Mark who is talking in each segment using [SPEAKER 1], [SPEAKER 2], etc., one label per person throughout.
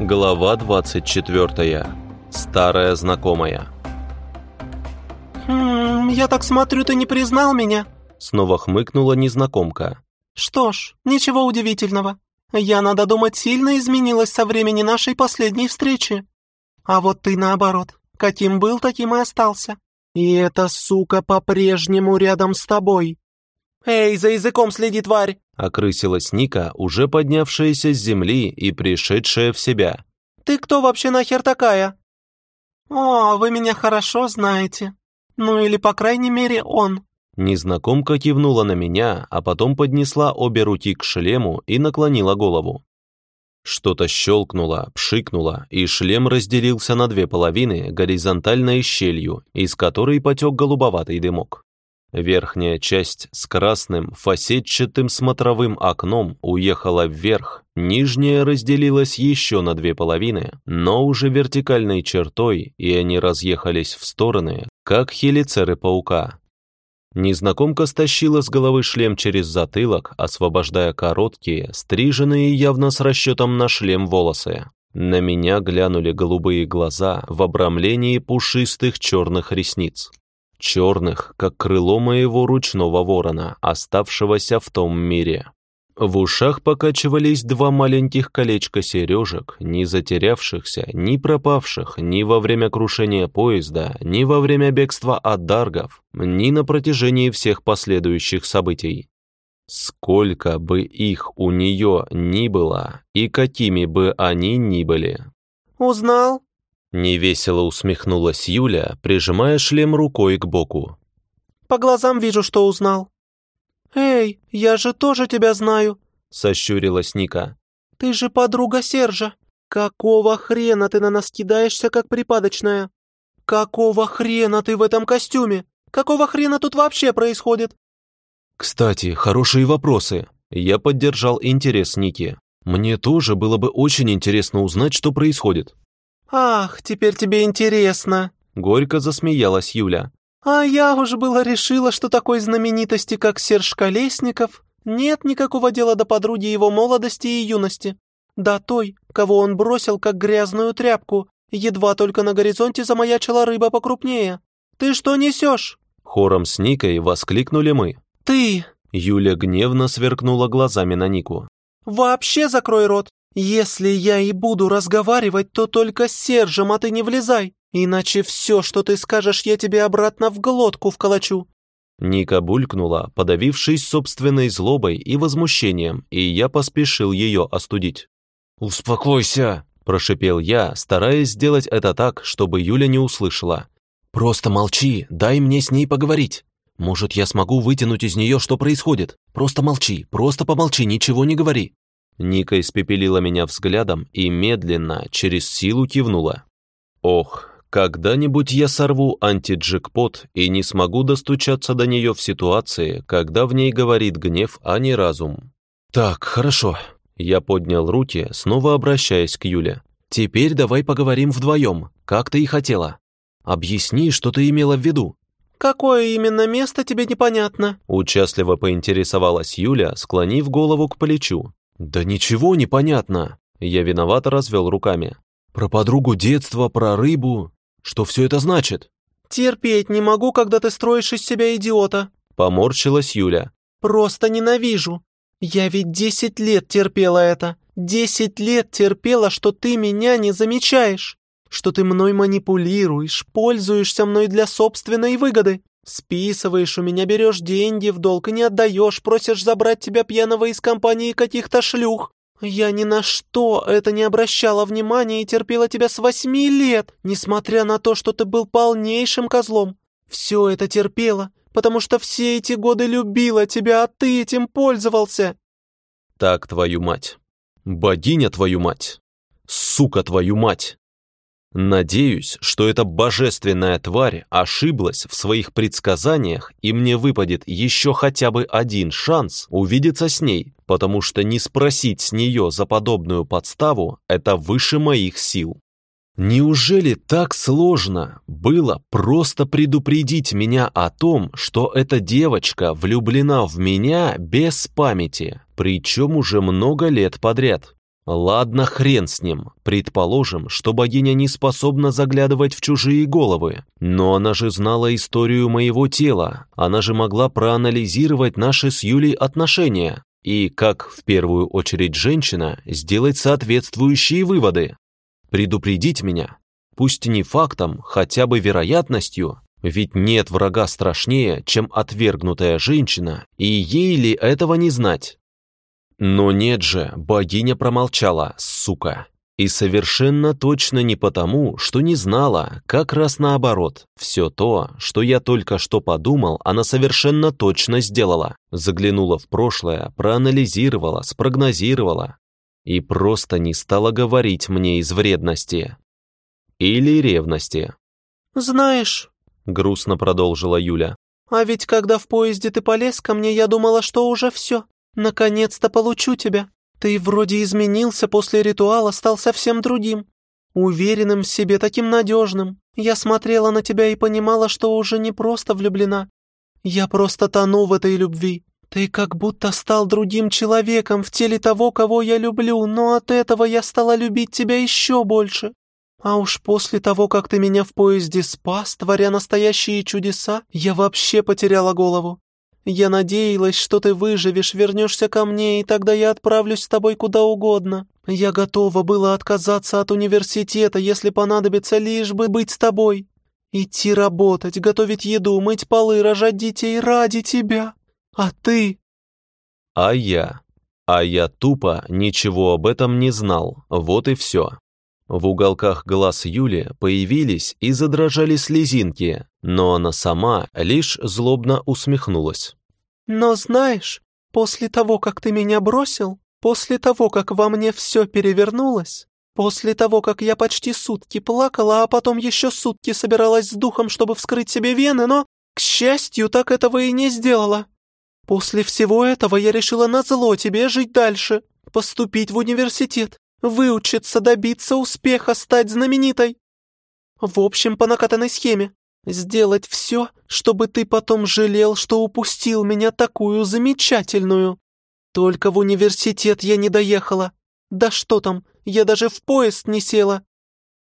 [SPEAKER 1] Глава 24. Старая знакомая.
[SPEAKER 2] «Хм, я так смотрю, ты не признал меня?»
[SPEAKER 1] Снова хмыкнула незнакомка.
[SPEAKER 2] «Что ж, ничего удивительного. Я, надо думать, сильно изменилась со времени нашей последней встречи. А вот ты наоборот. Каким был, таким и остался. И эта сука по-прежнему рядом с тобой. Эй, за языком следи, тварь!»
[SPEAKER 1] Окрысилась Ника, уже поднявшаяся с земли и пришедшая в себя.
[SPEAKER 2] «Ты кто вообще нахер такая?» «О, вы меня хорошо знаете. Ну или, по крайней мере, он».
[SPEAKER 1] Незнакомка кивнула на меня, а потом поднесла обе руки к шлему и наклонила голову. Что-то щелкнуло, пшикнуло, и шлем разделился на две половины горизонтальной щелью, из которой потек голубоватый дымок. Верхняя часть с красным фасетчатым смотровым окном уехала вверх, нижняя разделилась еще на две половины, но уже вертикальной чертой, и они разъехались в стороны, как хелицеры паука. Незнакомка стащила с головы шлем через затылок, освобождая короткие, стриженные явно с расчетом на шлем волосы. На меня глянули голубые глаза в обрамлении пушистых черных ресниц черных, как крыло моего ручного ворона, оставшегося в том мире. В ушах покачивались два маленьких колечка сережек, не затерявшихся, ни пропавших ни во время крушения поезда, ни во время бегства от даргов, ни на протяжении всех последующих событий. Сколько бы их у нее ни было, и какими бы они ни были.
[SPEAKER 2] «Узнал?»
[SPEAKER 1] Невесело усмехнулась Юля, прижимая шлем рукой к боку.
[SPEAKER 2] «По глазам вижу, что узнал». «Эй, я же тоже тебя знаю», — сощурилась Ника. «Ты же подруга Сержа. Какого хрена ты на нас кидаешься, как припадочная? Какого хрена ты в этом костюме? Какого хрена тут вообще происходит?»
[SPEAKER 1] «Кстати, хорошие вопросы». Я поддержал интерес Ники. «Мне тоже было бы очень интересно узнать, что происходит».
[SPEAKER 2] «Ах, теперь тебе интересно!»
[SPEAKER 1] Горько засмеялась Юля.
[SPEAKER 2] «А я уж было решила, что такой знаменитости, как Серж Колесников, нет никакого дела до подруги его молодости и юности. До той, кого он бросил, как грязную тряпку, едва только на горизонте замаячила рыба покрупнее. Ты что несешь?»
[SPEAKER 1] Хором с Никой воскликнули мы.
[SPEAKER 2] «Ты!»
[SPEAKER 1] Юля гневно сверкнула глазами на Нику.
[SPEAKER 2] «Вообще закрой рот! «Если я и буду разговаривать, то только с Сержем, а ты не влезай, иначе все, что ты скажешь, я тебе обратно в глотку вколочу».
[SPEAKER 1] Ника булькнула, подавившись собственной злобой и возмущением, и я поспешил ее остудить. «Успокойся!» – прошипел я, стараясь сделать это так, чтобы Юля не услышала. «Просто молчи, дай мне с ней поговорить. Может, я смогу вытянуть из нее, что происходит. Просто молчи, просто помолчи, ничего не говори». Ника испепелила меня взглядом и медленно, через силу кивнула. Ох, когда-нибудь я сорву антиджекпот и не смогу достучаться до нее в ситуации, когда в ней говорит гнев, а не разум. Так, хорошо. Я поднял руки, снова обращаясь к Юле. Теперь давай поговорим вдвоем, как ты и хотела. Объясни, что ты имела в виду.
[SPEAKER 2] «Какое именно место тебе непонятно?»
[SPEAKER 1] Участливо поинтересовалась Юля, склонив голову к плечу. «Да ничего не понятно!» Я виновато развел руками. «Про подругу детства, про рыбу. Что все это значит?»
[SPEAKER 2] «Терпеть не могу, когда ты строишь из себя идиота!»
[SPEAKER 1] Поморщилась Юля.
[SPEAKER 2] «Просто ненавижу! Я ведь десять лет терпела это! Десять лет терпела, что ты меня не замечаешь! Что ты мной манипулируешь, пользуешься мной для собственной выгоды! Списываешь у меня, берешь деньги в долг и не отдаешь, просишь забрать тебя пьяного из компании каких-то шлюх. Я ни на что это не обращала внимания и терпела тебя с восьми лет, несмотря на то, что ты был полнейшим козлом. Все это терпела, потому что все эти годы любила тебя, а ты этим пользовался.
[SPEAKER 1] Так, твою мать. Богиня твою мать. Сука твою мать. Надеюсь, что эта божественная тварь ошиблась в своих предсказаниях, и мне выпадет еще хотя бы один шанс увидеться с ней, потому что не спросить с нее за подобную подставу – это выше моих сил. Неужели так сложно было просто предупредить меня о том, что эта девочка влюблена в меня без памяти, причем уже много лет подряд? Ладно, хрен с ним. Предположим, что богиня не способна заглядывать в чужие головы. Но она же знала историю моего тела. Она же могла проанализировать наши с Юлей отношения. И, как в первую очередь женщина, сделать соответствующие выводы. Предупредить меня. Пусть не фактом, хотя бы вероятностью. Ведь нет врага страшнее, чем отвергнутая женщина, и ей ли этого не знать? Но нет же, богиня промолчала, сука. И совершенно точно не потому, что не знала, как раз наоборот. Все то, что я только что подумал, она совершенно точно сделала. Заглянула в прошлое, проанализировала, спрогнозировала. И просто не стала говорить мне из вредности. Или ревности.
[SPEAKER 2] «Знаешь», — грустно продолжила Юля, «а ведь когда в поезде ты полез ко мне, я думала, что уже все. «Наконец-то получу тебя. Ты вроде изменился после ритуала, стал совсем другим. Уверенным в себе, таким надежным. Я смотрела на тебя и понимала, что уже не просто влюблена. Я просто тону в этой любви. Ты как будто стал другим человеком в теле того, кого я люблю, но от этого я стала любить тебя еще больше. А уж после того, как ты меня в поезде спас, творя настоящие чудеса, я вообще потеряла голову. Я надеялась, что ты выживешь, вернешься ко мне, и тогда я отправлюсь с тобой куда угодно. Я готова была отказаться от университета, если понадобится, лишь бы быть с тобой. Идти работать, готовить еду, мыть полы, рожать детей ради тебя. А ты?
[SPEAKER 1] А я? А я тупо ничего об этом не знал, вот и все. В уголках глаз Юли появились и задрожали слезинки, но она сама лишь злобно усмехнулась.
[SPEAKER 2] «Но знаешь, после того, как ты меня бросил, после того, как во мне все перевернулось, после того, как я почти сутки плакала, а потом еще сутки собиралась с духом, чтобы вскрыть себе вены, но, к счастью, так этого и не сделала. После всего этого я решила назло тебе жить дальше, поступить в университет, выучиться, добиться успеха, стать знаменитой. В общем, по накатанной схеме. Сделать все, чтобы ты потом жалел, что упустил меня такую замечательную. Только в университет я не доехала. Да что там, я даже в поезд не села.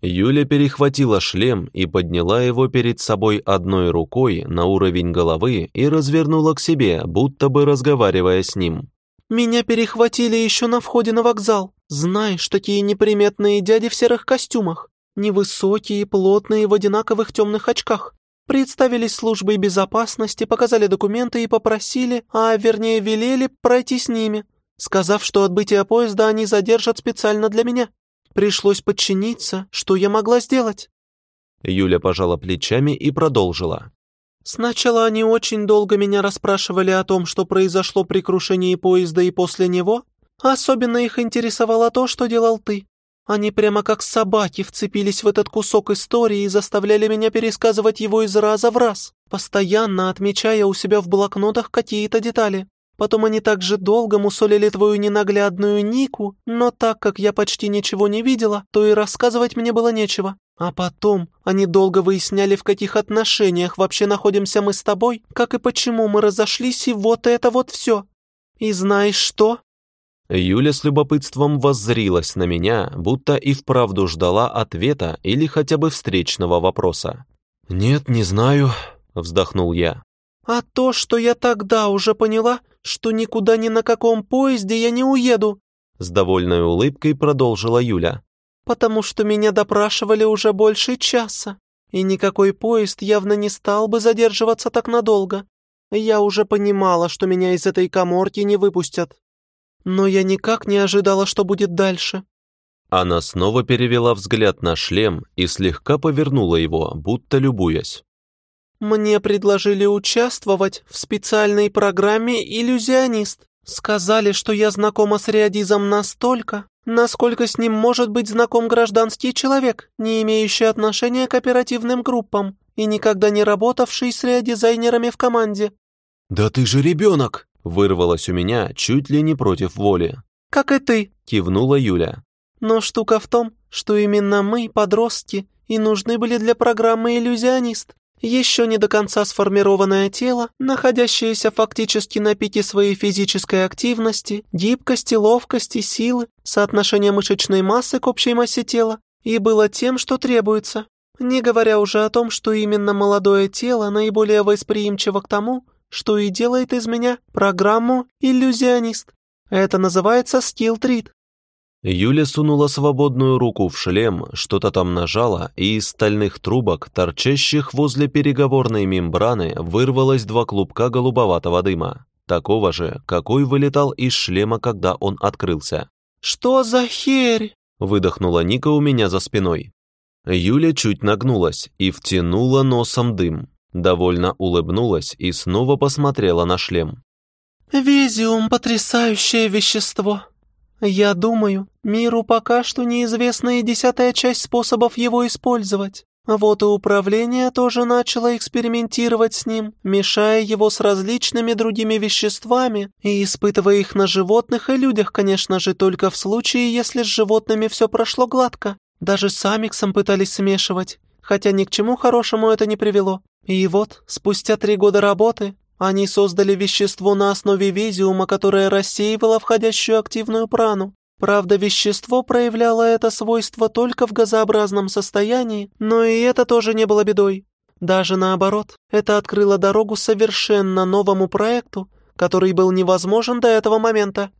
[SPEAKER 1] Юля перехватила шлем и подняла его перед собой одной рукой на уровень головы и развернула к себе, будто бы разговаривая с ним.
[SPEAKER 2] «Меня перехватили еще на входе на вокзал. Знаешь, такие неприметные дяди в серых костюмах. Невысокие, плотные, в одинаковых темных очках. Представились службой безопасности, показали документы и попросили, а вернее велели, пройти с ними, сказав, что отбытие поезда они задержат специально для меня. Пришлось подчиниться, что я могла сделать.
[SPEAKER 1] Юля пожала плечами и продолжила.
[SPEAKER 2] Сначала они очень долго меня расспрашивали о том, что произошло при крушении поезда и после него, Особенно их интересовало то, что делал ты. Они прямо как собаки вцепились в этот кусок истории и заставляли меня пересказывать его из раза в раз, постоянно отмечая у себя в блокнотах какие-то детали. Потом они также долго мусолили твою ненаглядную Нику, но так как я почти ничего не видела, то и рассказывать мне было нечего. А потом они долго выясняли, в каких отношениях вообще находимся мы с тобой, как и почему мы разошлись, и вот это вот все. И знаешь что?
[SPEAKER 1] Юля с любопытством воззрилась на меня, будто и вправду ждала ответа или хотя бы встречного вопроса. «Нет, не знаю», — вздохнул я.
[SPEAKER 2] «А то, что я тогда уже поняла, что никуда ни на каком поезде я не уеду»,
[SPEAKER 1] с довольной улыбкой продолжила Юля.
[SPEAKER 2] «Потому что меня допрашивали уже больше часа, и никакой поезд явно не стал бы задерживаться так надолго. Я уже понимала, что меня из этой коморки не выпустят. Но я никак не ожидала, что будет дальше.
[SPEAKER 1] Она снова перевела взгляд на шлем и слегка повернула его, будто любуясь.
[SPEAKER 2] Мне предложили участвовать в специальной программе «Иллюзионист». Сказали, что я знакома с Риадизом настолько, насколько с ним может быть знаком гражданский человек, не имеющий отношения к оперативным группам и никогда не работавший с реодизайнерами в команде.
[SPEAKER 1] «Да ты же ребенок!» Вырвалось у меня чуть ли не против воли.
[SPEAKER 2] «Как и ты», —
[SPEAKER 1] кивнула Юля.
[SPEAKER 2] «Но штука в том, что именно мы, подростки, и нужны были для программы «Иллюзионист». Еще не до конца сформированное тело, находящееся фактически на пике своей физической активности, гибкости, ловкости, силы, соотношения мышечной массы к общей массе тела, и было тем, что требуется. Не говоря уже о том, что именно молодое тело наиболее восприимчиво к тому, что и делает из меня программу «Иллюзионист». Это называется скилл-трит.
[SPEAKER 1] Юля сунула свободную руку в шлем, что-то там нажала, и из стальных трубок, торчащих возле переговорной мембраны, вырвалось два клубка голубоватого дыма, такого же, какой вылетал из шлема, когда он открылся.
[SPEAKER 2] «Что за херь?»
[SPEAKER 1] – выдохнула Ника у меня за спиной. Юля чуть нагнулась и втянула носом дым, довольно улыбнулась и снова посмотрела на шлем.
[SPEAKER 2] «Визиум – потрясающее вещество», я думаю, миру пока что неизвестна и десятая часть способов его использовать. Вот и управление тоже начало экспериментировать с ним, мешая его с различными другими веществами и испытывая их на животных и людях, конечно же, только в случае, если с животными все прошло гладко. Даже с амиксом пытались смешивать, хотя ни к чему хорошему это не привело. И вот, спустя три года работы, они создали вещество на основе везиума, которое рассеивало входящую активную прану. Правда, вещество проявляло это свойство только в газообразном состоянии, но и это тоже не было бедой. Даже наоборот, это открыло дорогу совершенно новому проекту, который был невозможен до этого момента.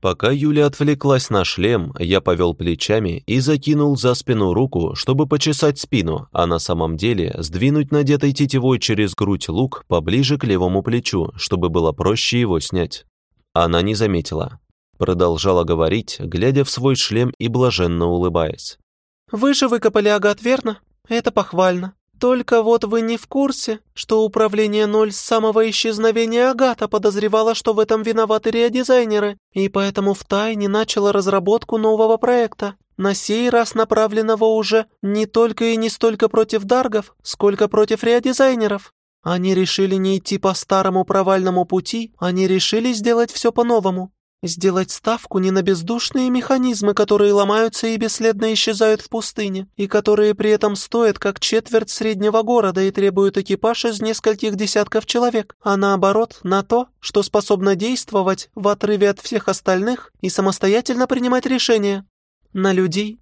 [SPEAKER 1] Пока Юля отвлеклась на шлем, я повел плечами и закинул за спину руку, чтобы почесать спину, а на самом деле сдвинуть надетой тетивой через грудь лук поближе к левому плечу, чтобы было проще его снять. Она не заметила. Продолжала говорить, глядя в свой шлем и блаженно улыбаясь.
[SPEAKER 2] «Вы же выкопали агат, верно? Это похвально. Только вот вы не в курсе, что управление ноль с самого исчезновения Агата подозревало, что в этом виноваты реодизайнеры, и поэтому втайне начала разработку нового проекта, на сей раз направленного уже не только и не столько против даргов, сколько против реодизайнеров. Они решили не идти по старому провальному пути, они решили сделать все по-новому. Сделать ставку не на бездушные механизмы, которые ломаются и бесследно исчезают в пустыне, и которые при этом стоят как четверть среднего города и требуют экипаж из нескольких десятков человек, а наоборот, на то, что способно действовать в отрыве от всех остальных и самостоятельно принимать решения. На людей.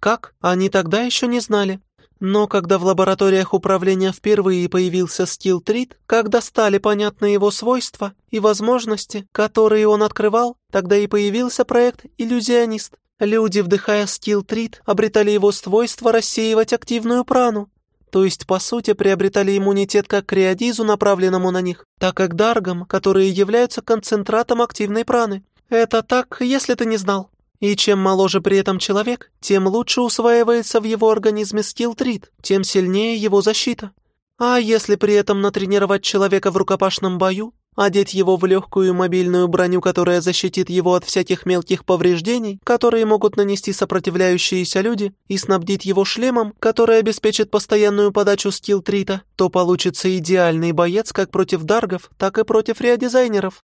[SPEAKER 2] Как? Они тогда еще не знали. Но когда в лабораториях управления впервые появился скилл-трит, когда стали понятны его свойства и возможности, которые он открывал, тогда и появился проект «Иллюзионист». Люди, вдыхая скилл-трит, обретали его свойство рассеивать активную прану, то есть, по сути, приобретали иммунитет как к криодизу, направленному на них, так и к даргам, которые являются концентратом активной праны. Это так, если ты не знал. И чем моложе при этом человек, тем лучше усваивается в его организме скилл-трит, тем сильнее его защита. А если при этом натренировать человека в рукопашном бою, одеть его в легкую мобильную броню, которая защитит его от всяких мелких повреждений, которые могут нанести сопротивляющиеся люди, и снабдить его шлемом, который обеспечит постоянную подачу скилл-трита, то получится идеальный боец как против даргов, так и против реодизайнеров.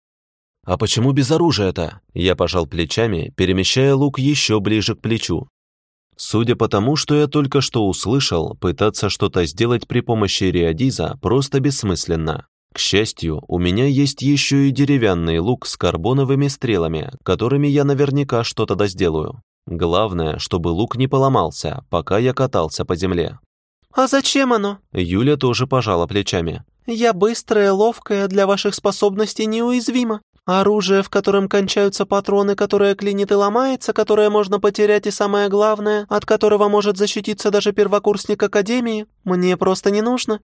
[SPEAKER 1] «А почему без оружия-то?» Я пожал плечами, перемещая лук еще ближе к плечу. Судя по тому, что я только что услышал, пытаться что-то сделать при помощи Риадиза просто бессмысленно. К счастью, у меня есть еще и деревянный лук с карбоновыми стрелами, которыми я наверняка что-то досделаю. Главное, чтобы лук не поломался, пока я катался по земле.
[SPEAKER 2] «А зачем оно?»
[SPEAKER 1] Юля тоже пожала плечами.
[SPEAKER 2] «Я быстрая, ловкая, для ваших способностей неуязвима. Оружие, в котором кончаются патроны, которое клинит и ломается, которое можно потерять и самое главное, от которого может защититься даже первокурсник Академии, мне просто не нужно».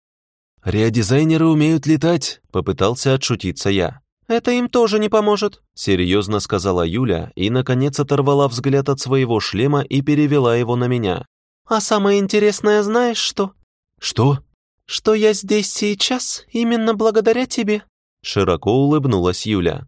[SPEAKER 1] «Реодизайнеры умеют летать», — попытался отшутиться я.
[SPEAKER 2] «Это им тоже не поможет», —
[SPEAKER 1] серьезно сказала Юля и, наконец, оторвала взгляд от своего шлема и перевела его на меня.
[SPEAKER 2] «А самое интересное знаешь что?»
[SPEAKER 1] «Что?»
[SPEAKER 2] «Что я здесь сейчас именно благодаря тебе».
[SPEAKER 1] Широко улыбнулась Юля.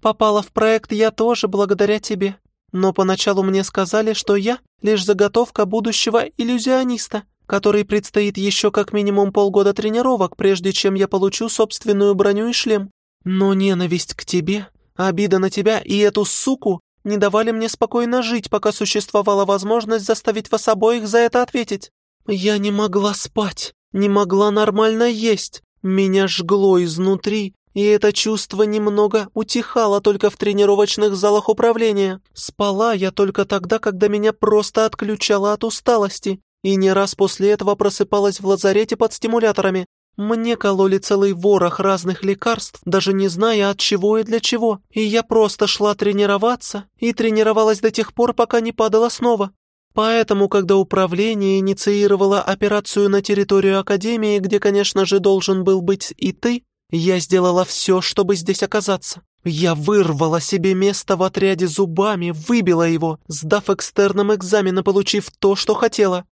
[SPEAKER 2] Попала в проект я тоже благодаря тебе. Но поначалу мне сказали, что я лишь заготовка будущего иллюзиониста, который предстоит еще как минимум полгода тренировок, прежде чем я получу собственную броню и шлем. Но ненависть к тебе, обида на тебя и эту суку не давали мне спокойно жить, пока существовала возможность заставить вас обоих за это ответить. Я не могла спать, не могла нормально есть. Меня жгло изнутри, и это чувство немного утихало только в тренировочных залах управления. Спала я только тогда, когда меня просто отключало от усталости, и не раз после этого просыпалась в лазарете под стимуляторами. Мне кололи целый ворох разных лекарств, даже не зная от чего и для чего, и я просто шла тренироваться и тренировалась до тех пор, пока не падала снова. Поэтому, когда управление инициировало операцию на территорию Академии, где, конечно же, должен был быть и ты, я сделала все, чтобы здесь оказаться. Я вырвала себе место в отряде зубами, выбила его, сдав экстерном экзамен и получив то, что хотела.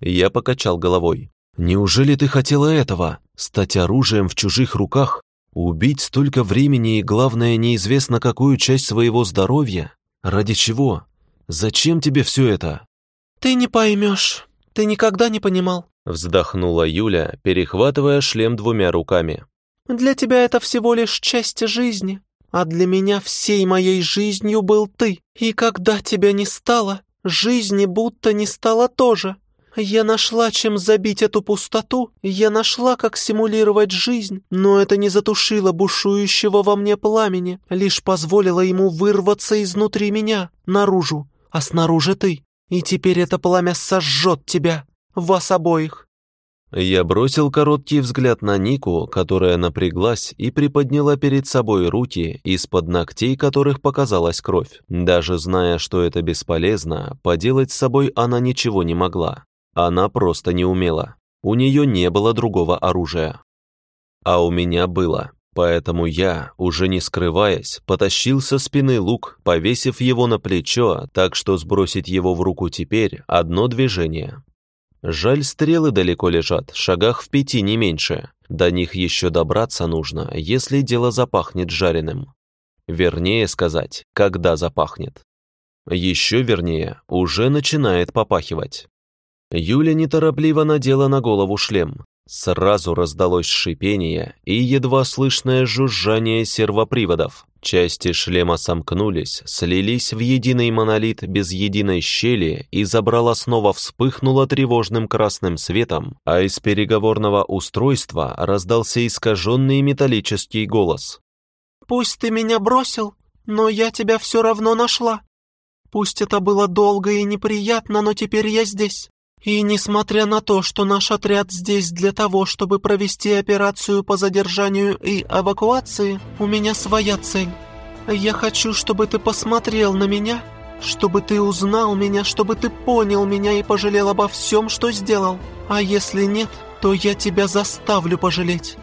[SPEAKER 1] Я покачал головой. Неужели ты хотела этого? Стать оружием в чужих руках? Убить столько времени и, главное, неизвестно какую часть своего здоровья? Ради чего? Зачем тебе все это?
[SPEAKER 2] Ты не поймешь. Ты никогда не понимал.
[SPEAKER 1] Вздохнула Юля, перехватывая шлем двумя руками.
[SPEAKER 2] Для тебя это всего лишь часть жизни, а для меня всей моей жизнью был ты. И когда тебя не стало, жизни будто не стало тоже. Я нашла, чем забить эту пустоту, я нашла, как симулировать жизнь, но это не затушило бушующего во мне пламени, лишь позволило ему вырваться изнутри меня, наружу, а снаружи ты. И теперь это пламя сожжет тебя, вас обоих.
[SPEAKER 1] Я бросил короткий взгляд на Нику, которая напряглась и приподняла перед собой руки, из-под ногтей которых показалась кровь. Даже зная, что это бесполезно, поделать с собой она ничего не могла. Она просто не умела. У нее не было другого оружия. А у меня было. Поэтому я, уже не скрываясь, потащил со спины лук, повесив его на плечо, так что сбросить его в руку теперь одно движение. Жаль, стрелы далеко лежат, шагах в пяти не меньше. До них еще добраться нужно, если дело запахнет жареным. Вернее сказать, когда запахнет. Еще вернее, уже начинает попахивать. Юля неторопливо надела на голову шлем. Сразу раздалось шипение и едва слышное жужжание сервоприводов. Части шлема сомкнулись, слились в единый монолит без единой щели, и забрала снова вспыхнула тревожным красным светом, а из переговорного устройства раздался искаженный металлический голос.
[SPEAKER 2] «Пусть ты меня бросил, но я тебя все равно нашла. Пусть это было долго и неприятно, но теперь я здесь. И несмотря на то, что наш отряд здесь для того, чтобы провести операцию по задержанию и эвакуации, у меня своя цель. Я хочу, чтобы ты посмотрел на меня, чтобы ты узнал меня, чтобы ты понял меня и пожалел обо всем, что сделал. А если нет, то я тебя заставлю пожалеть.